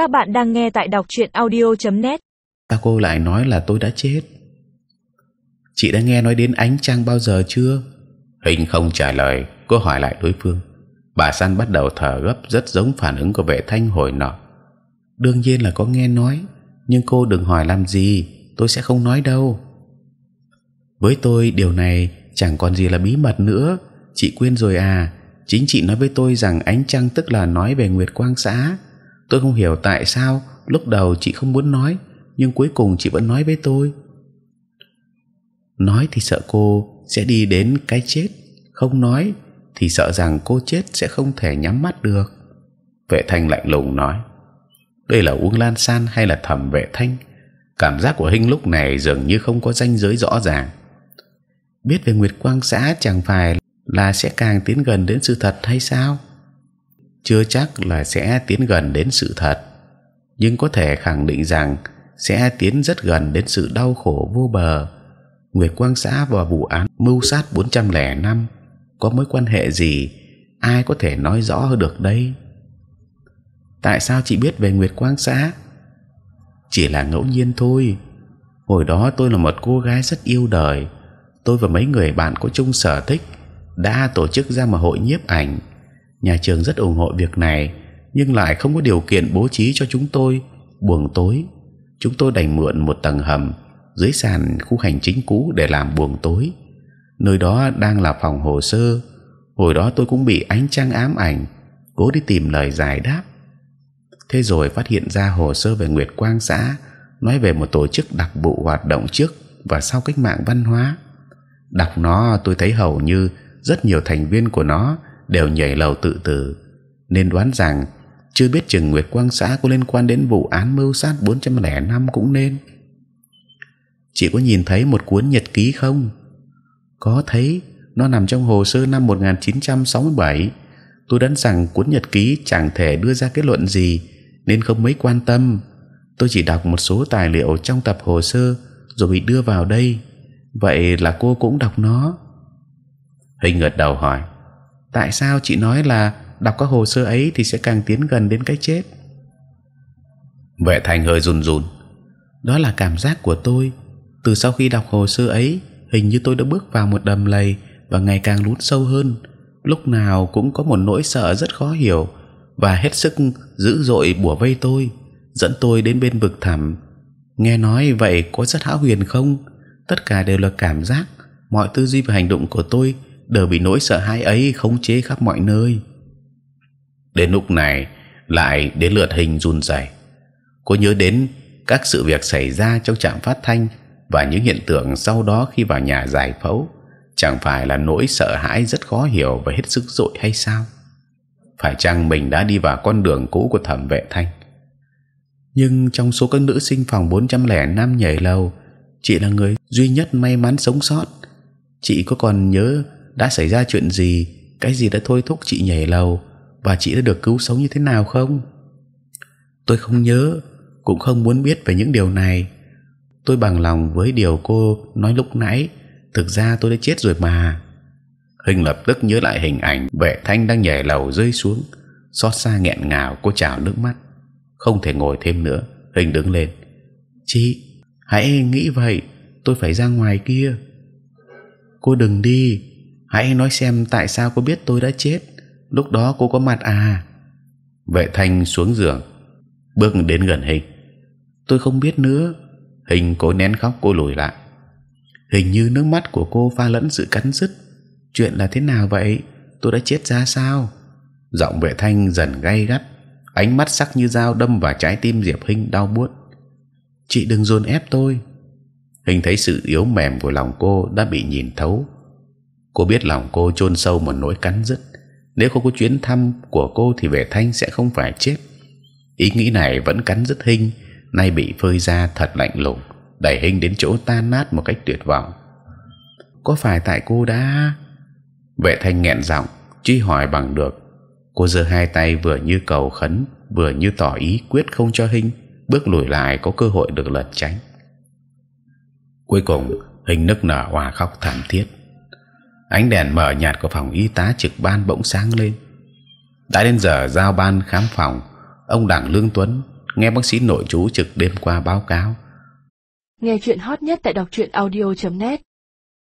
Các bạn đang nghe tại đọc truyện audio.net. Ta cô lại nói là tôi đã chết? Chị đã nghe nói đến ánh trăng bao giờ chưa? Hình không trả lời, cô hỏi lại đối phương. Bà San bắt đầu thở gấp, rất giống phản ứng của vệ thanh hồi nọ. Đương nhiên là có nghe nói, nhưng cô đừng hỏi làm gì, tôi sẽ không nói đâu. Với tôi điều này chẳng còn gì là bí mật nữa. Chị quên rồi à? Chính chị nói với tôi rằng ánh trăng tức là nói về Nguyệt Quang xã. Tôi không hiểu tại sao lúc đầu chị không muốn nói, nhưng cuối cùng chị vẫn nói với tôi. Nói thì sợ cô sẽ đi đến cái chết, không nói thì sợ rằng cô chết sẽ không thể nhắm mắt được. Vệ thanh lạnh lùng nói: đây là uống lan san hay là thẩm vệ thanh? Cảm giác của Hinh lúc này dường như không có ranh giới rõ ràng. Biết về Nguyệt Quang xã chẳng phải là sẽ càng tiến gần đến sự thật hay sao? Chưa chắc là sẽ tiến gần đến sự thật, nhưng có thể khẳng định rằng sẽ tiến rất gần đến sự đau khổ vô bờ. Nguyệt Quang xã và vụ án mưu sát 405 có mối quan hệ gì? Ai có thể nói rõ hơn được đây? Tại sao chị biết về Nguyệt Quang xã? Chỉ là ngẫu nhiên thôi. Hồi đó tôi là một cô gái rất yêu đời. Tôi và mấy người bạn có chung sở thích đã tổ chức ra một hội nhiếp ảnh. Nhà trường rất ủng hộ việc này, nhưng lại không có điều kiện bố trí cho chúng tôi buồng tối. Chúng tôi đành mượn một tầng hầm dưới sàn khu hành chính cũ để làm buồng tối. Nơi đó đang là phòng hồ sơ. Hồi đó tôi cũng bị ánh trăng ám ảnh, cố đi tìm lời giải đáp. Thế rồi phát hiện ra hồ sơ về Nguyệt Quang xã nói về một tổ chức đặc vụ hoạt động trước và sau cách mạng văn hóa. Đọc nó tôi thấy hầu như rất nhiều thành viên của nó đều nhảy lầu tự tử, nên đoán rằng chưa biết chừng Nguyệt Quang xã có liên quan đến vụ án mưu sát 405 cũng nên. Chị có nhìn thấy một cuốn nhật ký không? Có thấy, nó nằm trong hồ sơ năm 1967. Tôi đoán rằng cuốn nhật ký chẳng thể đưa ra kết luận gì, nên không mấy quan tâm. Tôi chỉ đọc một số tài liệu trong tập hồ sơ rồi bị đưa vào đây. Vậy là cô cũng đọc nó? Hình gật đầu hỏi: Tại sao chị nói là đọc các hồ sơ ấy thì sẽ càng tiến gần đến cái chết? Vệ Thành hơi run run. Đó là cảm giác của tôi. Từ sau khi đọc hồ sơ ấy, hình như tôi đã bước vào một đầm lầy và ngày càng lún sâu hơn. Lúc nào cũng có một nỗi sợ rất khó hiểu và hết sức dữ dội bủa vây tôi, dẫn tôi đến bên vực thẳm. Nghe nói vậy có rất hão huyền không? Tất cả đều là cảm giác. Mọi tư duy và hành động của tôi đều bị nỗi sợ hãi ấy khống chế khắp mọi nơi. Đến lúc này lại đến lượt hình run rẩy. Cô nhớ đến các sự việc xảy ra trong trạm phát thanh và những hiện tượng sau đó khi vào nhà giải phẫu chẳng phải là nỗi sợ hãi rất khó hiểu và hết sức dội hay sao? Phải chăng mình đã đi vào con đường cũ của thẩm vệ thanh? Nhưng trong số các nữ sinh phòng 405 nhảy lầu, chị là người duy nhất may mắn sống sót. Chị có còn nhớ đã xảy ra chuyện gì, cái gì đã thôi thúc chị nhảy lầu và chị đã được cứu sống như thế nào không? Tôi không nhớ, cũng không muốn biết về những điều này. Tôi bằng lòng với điều cô nói lúc nãy. Thực ra tôi đã chết rồi mà. Hình lập tức nhớ lại hình ảnh vệ thanh đang nhảy lầu rơi xuống, xót xa nghẹn ngào, cô trào nước mắt, không thể ngồi thêm nữa. Hình đứng lên, chị hãy nghĩ vậy, tôi phải ra ngoài kia. Cô đừng đi, hãy nói xem tại sao cô biết tôi đã chết. Lúc đó cô có mặt à? Vệ thanh xuống giường, bước đến gần hình. Tôi không biết nữa. Hình cố nén khóc cô lùi lại. Hình như nước mắt của cô pha lẫn sự cắn rứt chuyện là thế nào vậy tôi đã chết ra sao giọng vệ thanh dần gay gắt ánh mắt sắc như dao đâm vào trái tim diệp hinh đau buốt chị đừng dồn ép tôi hình thấy sự yếu mềm của lòng cô đã bị nhìn thấu cô biết lòng cô chôn sâu một nỗi cắn rứt. Nếu không có chuyến thăm của cô thì vệ thanh sẽ không phải chết. Ý nghĩ này vẫn cắn rứt hình nay bị phơi ra thật lạnh lùng, đẩy hình đến chỗ tan nát một cách tuyệt vọng. Có phải tại cô đã vệ thanh nghẹn giọng, truy hỏi bằng được. Cô giơ hai tay vừa như cầu khấn, vừa như tỏ ý quyết không cho hình bước lùi lại có cơ hội được lẩn tránh. Cuối cùng hình nức nở hòa khóc thảm thiết ánh đèn mờ nhạt của phòng y tá trực ban bỗng sáng lên. Đã đến giờ giao ban khám phòng, ông đặng lương tuấn nghe bác sĩ nội chú trực đêm qua báo cáo. Nghe chuyện hot nhất tại đọc truyện audio.net